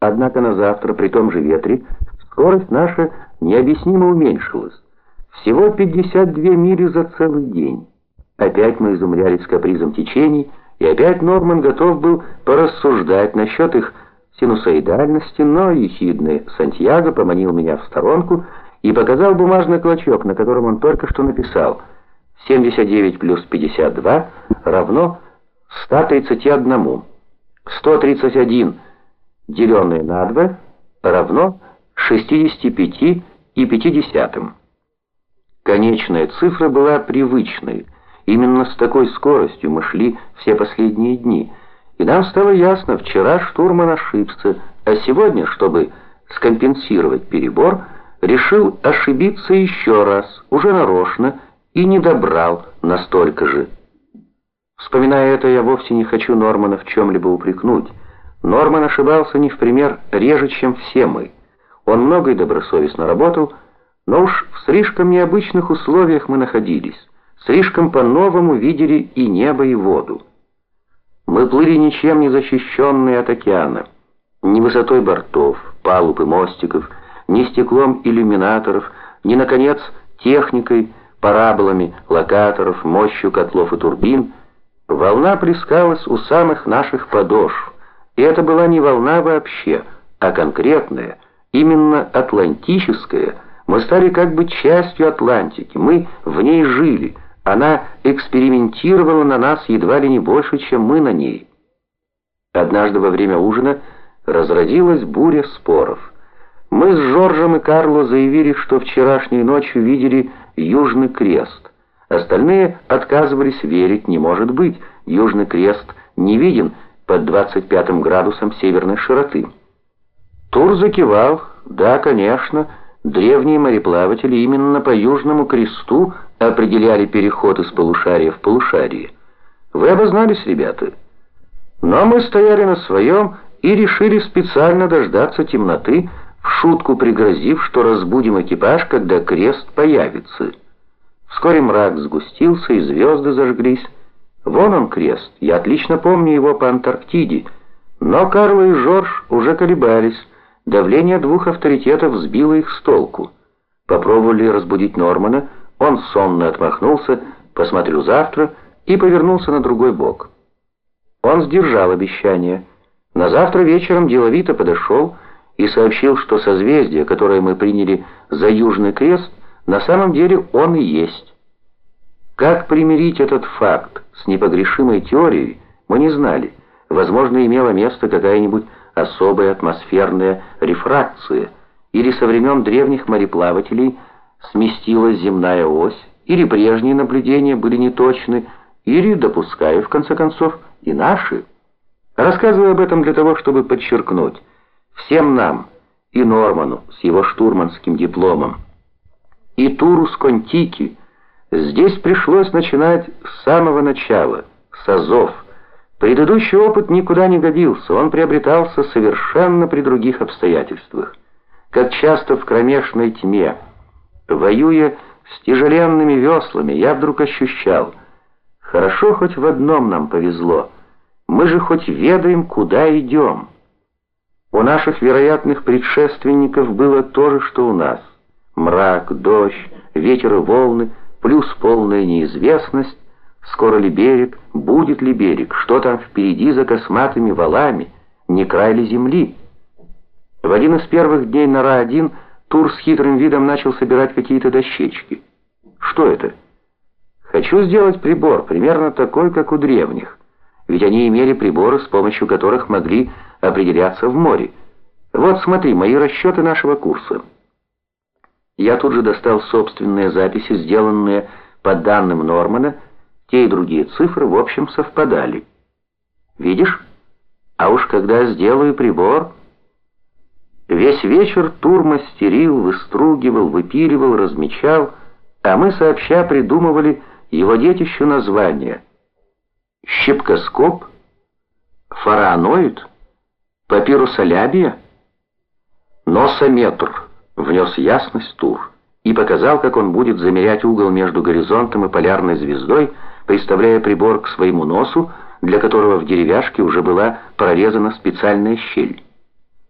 Однако на завтра при том же ветре скорость наша необъяснимо уменьшилась. Всего 52 мили за целый день. Опять мы изумлялись капризом течений, и опять Норман готов был порассуждать насчет их синусоидальности, но ехидный Сантьяго поманил меня в сторонку и показал бумажный клочок, на котором он только что написал 79 плюс 52 равно 131. 131 деленное на 2 равно 65 и 50. Конечная цифра была привычной. Именно с такой скоростью мы шли все последние дни. И нам стало ясно, вчера штурман ошибся, а сегодня, чтобы скомпенсировать перебор, решил ошибиться еще раз, уже нарочно, и не добрал настолько же. Вспоминая это, я вовсе не хочу Нормана в чем-либо упрекнуть. Норман ошибался не в пример реже, чем все мы. Он много и добросовестно работал, но уж в слишком необычных условиях мы находились, слишком по-новому видели и небо, и воду. Мы плыли ничем не защищенные от океана, ни высотой бортов, палуб и мостиков, ни стеклом иллюминаторов, ни, наконец, техникой, параболами, локаторов, мощью котлов и турбин. Волна плескалась у самых наших подошв, и это была не волна вообще, а конкретная, именно атлантическая. Мы стали как бы частью Атлантики, мы в ней жили. Она экспериментировала на нас едва ли не больше, чем мы на ней. Однажды во время ужина разразилась буря споров. Мы с Жоржем и Карло заявили, что вчерашней ночью видели Южный Крест. Остальные отказывались верить, не может быть, Южный Крест не виден, под 25 градусом северной широты. Тур закивал, да, конечно, древние мореплаватели именно по Южному кресту определяли переход из полушария в полушарие. Вы обознались, ребята? Но мы стояли на своем и решили специально дождаться темноты, в шутку пригрозив, что разбудим экипаж, когда крест появится. Вскоре мрак сгустился и звезды зажглись, Вон он крест, я отлично помню его по Антарктиде. Но Карл и Жорж уже колебались. Давление двух авторитетов сбило их с толку. Попробовали разбудить Нормана, он сонно отмахнулся, посмотрю завтра, и повернулся на другой бок. Он сдержал обещание. На завтра вечером деловито подошел и сообщил, что созвездие, которое мы приняли за Южный Крест, на самом деле он и есть. Как примирить этот факт с непогрешимой теорией, мы не знали. Возможно, имела место какая-нибудь особая атмосферная рефракция, или со времен древних мореплавателей сместилась земная ось, или прежние наблюдения были неточны, или, допускаю, в конце концов, и наши. Рассказываю об этом для того, чтобы подчеркнуть, всем нам, и Норману с его штурманским дипломом, и Туру с Контики, Здесь пришлось начинать с самого начала, с азов. Предыдущий опыт никуда не годился, он приобретался совершенно при других обстоятельствах. Как часто в кромешной тьме, воюя с тяжеленными веслами, я вдруг ощущал, хорошо хоть в одном нам повезло, мы же хоть ведаем, куда идем. У наших вероятных предшественников было то же, что у нас. Мрак, дождь, ветер и волны — плюс полная неизвестность, скоро ли берег, будет ли берег, что там впереди за косматыми валами, не край ли земли. В один из первых дней на Ра-1 Тур с хитрым видом начал собирать какие-то дощечки. Что это? Хочу сделать прибор, примерно такой, как у древних. Ведь они имели приборы, с помощью которых могли определяться в море. Вот смотри, мои расчеты нашего курса. Я тут же достал собственные записи, сделанные по данным Нормана, те и другие цифры, в общем, совпадали. Видишь? А уж когда сделаю прибор... Весь вечер Тур мастерил, выстругивал, выпиливал, размечал, а мы сообща придумывали его детищу названия. Щипкоскоп? Фараоноид? Папирусолябия? Носометр внес ясность Тур и показал, как он будет замерять угол между горизонтом и полярной звездой, приставляя прибор к своему носу, для которого в деревяшке уже была прорезана специальная щель.